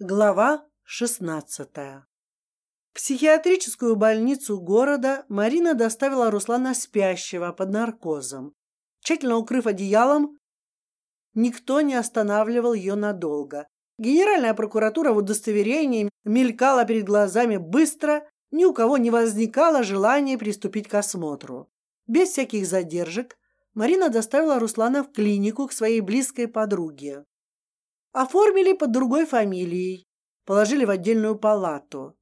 Глава шестнадцатая. В психиатрическую больницу города Марина доставила Руслана спящего под наркозом. Тщательно укрыв одеялом, никто не останавливал ее надолго. Генеральная прокуратура в удостоверении мелькала перед глазами быстро, ни у кого не возникало желания приступить к осмотру. Без всяких задержек Марина доставила Руслана в клинику к своей близкой подруге. Оформили под другой фамилией, положили в отдельную палату.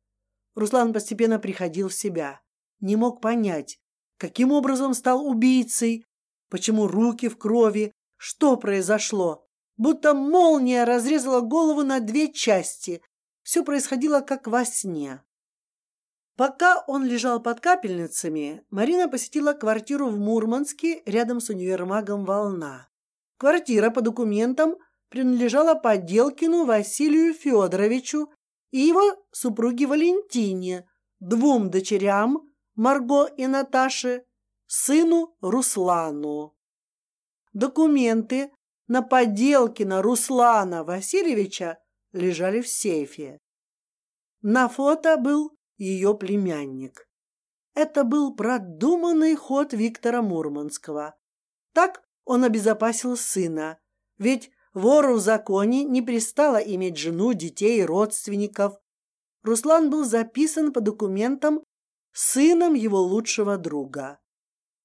Руслан постепенно приходил в себя, не мог понять, каким образом стал убийцей, почему руки в крови, что произошло. Будто молния разрезала голову на две части. Все происходило как во сне. Пока он лежал под капельницами, Марина посетила квартиру в Мурманске рядом с универмагом Волна. Квартира по документам принадлежала Поделкину Василию Федоровичу и его супруге Валентине, двум дочерям Марго и Наташе, сыну Руслану. Документы на Поделкина Руслана Васильевича лежали в сейфе. На фото был ее племянник. Это был продуманный ход Виктора Мурманского. Так он обезопасил сына, ведь Вору в законе не пристало иметь жену, детей, родственников. Руслан был записан по документам сыном его лучшего друга.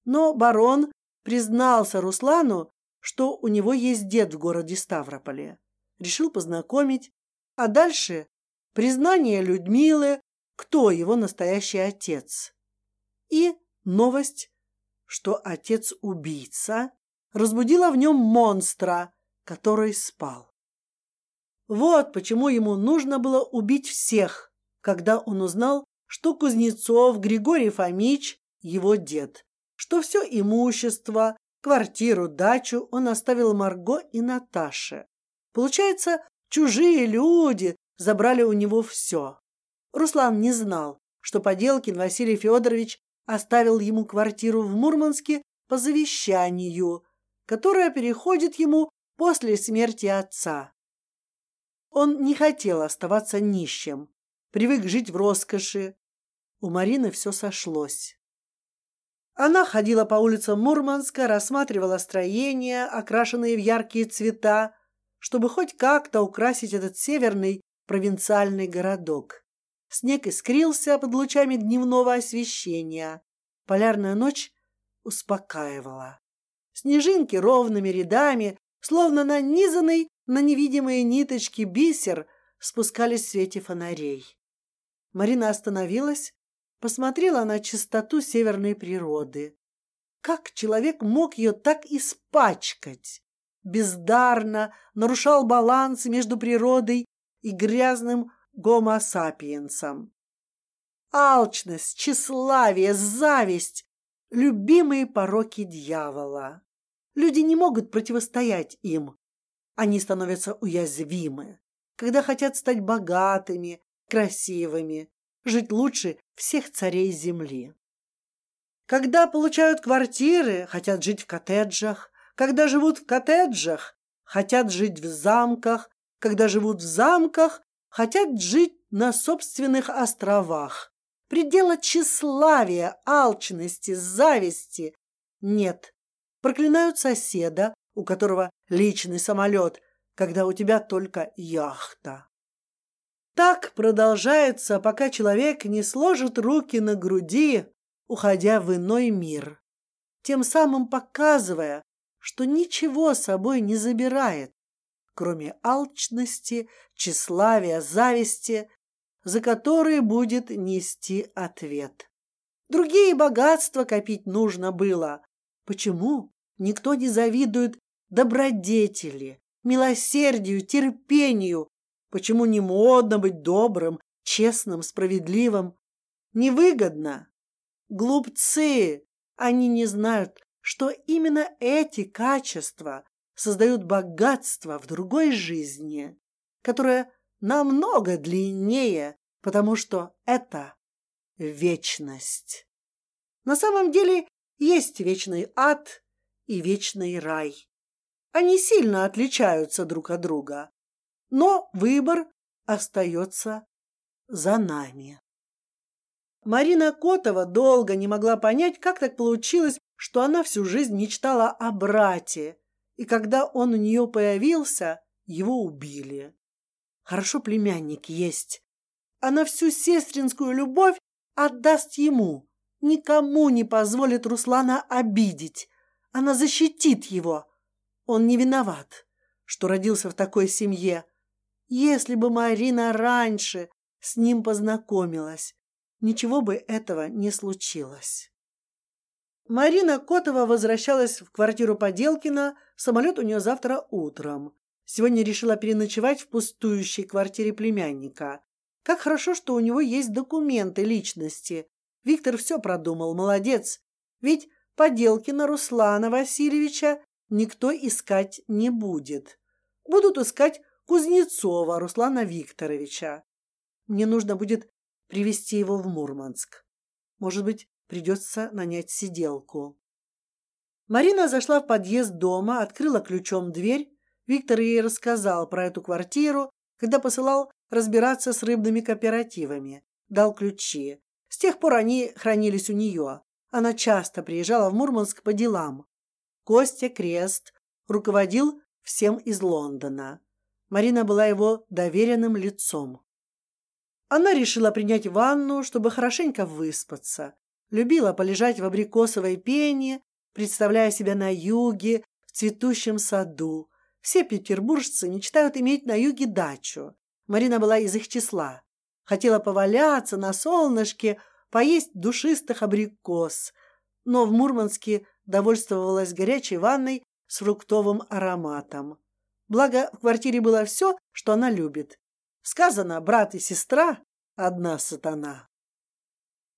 Но барон признался Руслану, что у него есть дед в городе Ставрополе. Решил познакомить, а дальше признание Людмилы, кто его настоящий отец. И новость, что отец убийца, разбудила в нем монстра, который спал. Вот почему ему нужно было убить всех, когда он узнал, что Кузнецов Григорий Фомич его дед, что все имущество, квартиру, дачу он оставил Марго и Наташе. Получается, чужие люди забрали у него все. Руслан не знал, что Поделкин Василий Федорович оставил ему квартиру в Мурманске по завещанию, которая переходит ему после смерти отца. Он не хотел оставаться нищим, привык жить в роскоши. У Марины все сошлось. Она ходила по улицам Мурманска, рассматривала строения, окрашенные в яркие цвета, чтобы хоть как-то украсить этот северный провинциальный городок. Снег искрился под лучами дневного освещения. Полярная ночь успокаивала. Снежинки ровными рядами словно нанизанный на невидимые ниточки бисер, спускались в свете фонарей. Марина остановилась, посмотрела на чистоту северной природы. Как человек мог ее так испачкать? Бездарно нарушал баланс между природой и грязным гомо сапиенсом. Алчность, тщеславие, зависть — любимые пороки дьявола. Люди не могут противостоять им. Они становятся уязвимы, когда хотят стать богатыми, красивыми, жить лучше всех царей земли. Когда получают квартиры, хотят жить в коттеджах. Когда живут в коттеджах, хотят жить в замках. Когда живут в замках, хотят жить на собственных островах. Предела тщеславия, алчности, зависти нет проклинают соседа, у которого личный самолет, когда у тебя только яхта. Так продолжается, пока человек не сложит руки на груди, уходя в иной мир, тем самым показывая, что ничего собой не забирает, кроме алчности, тщеславия, зависти, за которые будет нести ответ. Другие богатства копить нужно было, Почему никто не завидует добродетели, милосердию, терпению? Почему не модно быть добрым, честным, справедливым? Невыгодно. Глупцы, они не знают, что именно эти качества создают богатство в другой жизни, которая намного длиннее, потому что это вечность. На самом деле есть вечный ад и вечный рай. Они сильно отличаются друг от друга, но выбор остается за нами. Марина Котова долго не могла понять, как так получилось, что она всю жизнь мечтала о брате, и когда он у нее появился, его убили. Хорошо племянник есть. Она всю сестринскую любовь отдаст ему, никому не позволит Руслана обидеть. Она защитит его. Он не виноват, что родился в такой семье. Если бы Марина раньше с ним познакомилась, ничего бы этого не случилось. Марина Котова возвращалась в квартиру Поделкина. Самолет у нее завтра утром. Сегодня решила переночевать в пустующей квартире племянника. Как хорошо, что у него есть документы личности. Виктор все продумал, молодец. Ведь Поделкина Руслана Васильевича никто искать не будет. Будут искать Кузнецова Руслана Викторовича. Мне нужно будет привести его в Мурманск. Может быть, придется нанять сиделку. Марина зашла в подъезд дома, открыла ключом дверь. Виктор ей рассказал про эту квартиру, когда посылал разбираться с рыбными кооперативами, дал ключи. С тех пор они хранились у нее. Она часто приезжала в Мурманск по делам. Костя Крест руководил всем из Лондона. Марина была его доверенным лицом. Она решила принять ванну, чтобы хорошенько выспаться. Любила полежать в абрикосовой пене, представляя себя на юге, в цветущем саду. Все петербуржцы мечтают иметь на юге дачу. Марина была из их числа. Хотела поваляться на солнышке, поесть душистых абрикос, но в Мурманске довольствовалась горячей ванной с фруктовым ароматом. Благо в квартире было все, что она любит. Сказано, брат и сестра – одна сатана.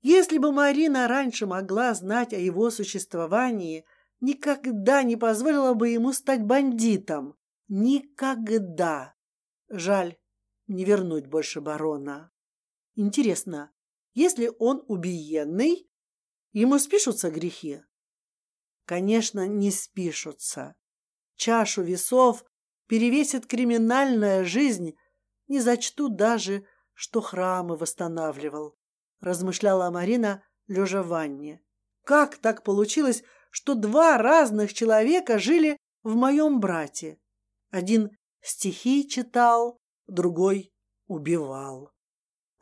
Если бы Марина раньше могла знать о его существовании, никогда не позволила бы ему стать бандитом. Никогда. Жаль, не вернуть больше барона. Интересно, если он убиенный, ему спишутся грехи? Конечно, не спишутся. Чашу весов перевесит криминальная жизнь не зачтут даже, что храмы восстанавливал, размышляла Марина, лежа в ванне. Как так получилось, что два разных человека жили в моем брате? Один стихи читал, другой убивал.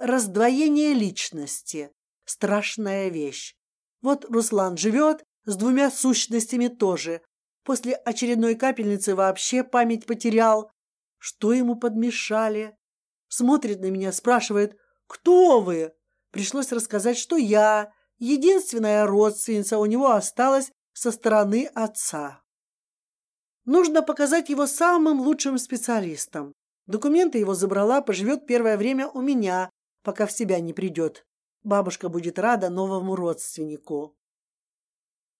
Раздвоение личности – страшная вещь. Вот Руслан живет с двумя сущностями тоже. После очередной капельницы вообще память потерял. Что ему подмешали? Смотрит на меня, спрашивает, кто вы? Пришлось рассказать, что я единственная родственница у него осталась со стороны отца. Нужно показать его самым лучшим специалистам. Документы его забрала, поживет первое время у меня, пока в себя не придет. Бабушка будет рада новому родственнику.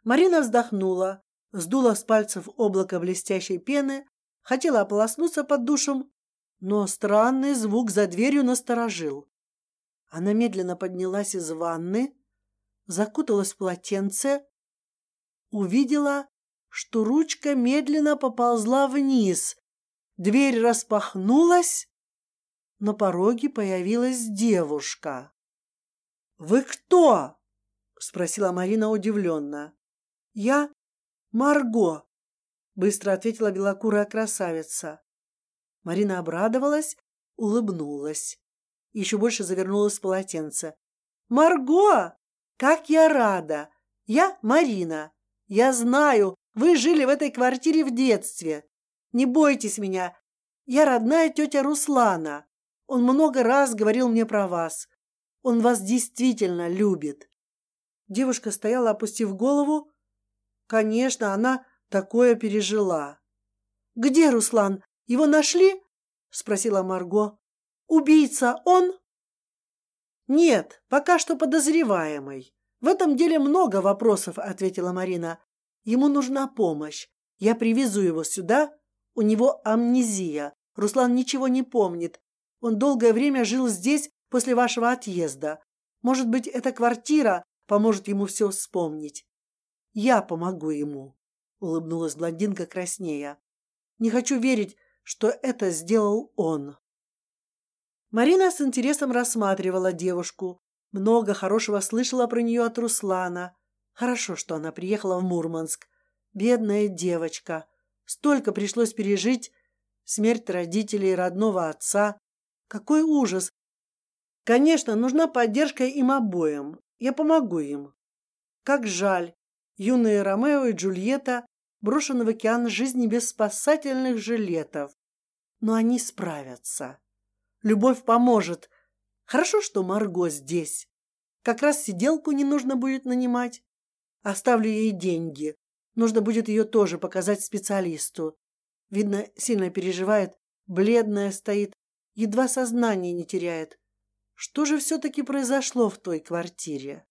Марина вздохнула, сдула с пальцев облако блестящей пены, Хотела ополоснуться под душем, но странный звук за дверью насторожил. Она медленно поднялась из ванны, закуталась в полотенце, увидела, что ручка медленно поползла вниз. Дверь распахнулась, на пороге появилась девушка. Вы кто? спросила Марина удивленно. Я Марго, быстро ответила белокурая красавица. Марина обрадовалась, улыбнулась, еще больше завернулась в полотенце. Марго, как я рада! Я Марина. Я знаю, вы жили в этой квартире в детстве. Не бойтесь меня. Я родная тетя Руслана. Он много раз говорил мне про вас. Он вас действительно любит. Девушка стояла, опустив голову. Конечно, она такое пережила. Где Руслан? Его нашли? спросила Марго. Убийца он? Нет, пока что подозреваемый. В этом деле много вопросов, ответила Марина. Ему нужна помощь. Я привезу его сюда. У него амнезия. Руслан ничего не помнит. Он долгое время жил здесь после вашего отъезда. Может быть, эта квартира поможет ему все вспомнить. Я помогу ему улыбнулась блондинка краснея. Не хочу верить, что это сделал он. Марина с интересом рассматривала девушку. Много хорошего слышала про нее от Руслана. Хорошо, что она приехала в Мурманск. Бедная девочка. Столько пришлось пережить. Смерть родителей, родного отца. Какой ужас! Конечно, нужна поддержка им обоим. Я помогу им. Как жаль, юные Ромео и Джульетта брошены в океан жизни без спасательных жилетов. Но они справятся. Любовь поможет. Хорошо, что Марго здесь. Как раз сиделку не нужно будет нанимать. Оставлю ей деньги. Нужно будет ее тоже показать специалисту. Видно, сильно переживает, бледная стоит, едва сознание не теряет. Что же все-таки произошло в той квартире?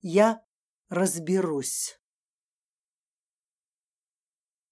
Я разберусь.